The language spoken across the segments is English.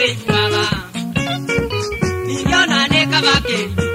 no re ke wa ga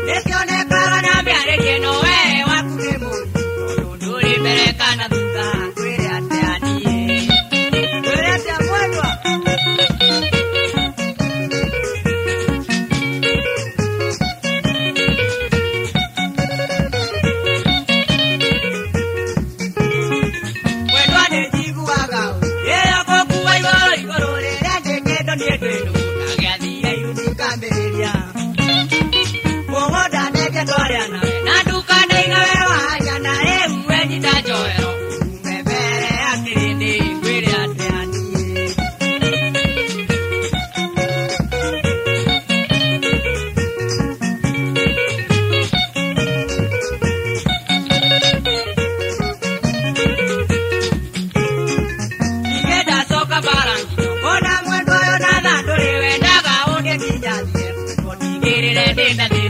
Quédate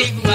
Hey,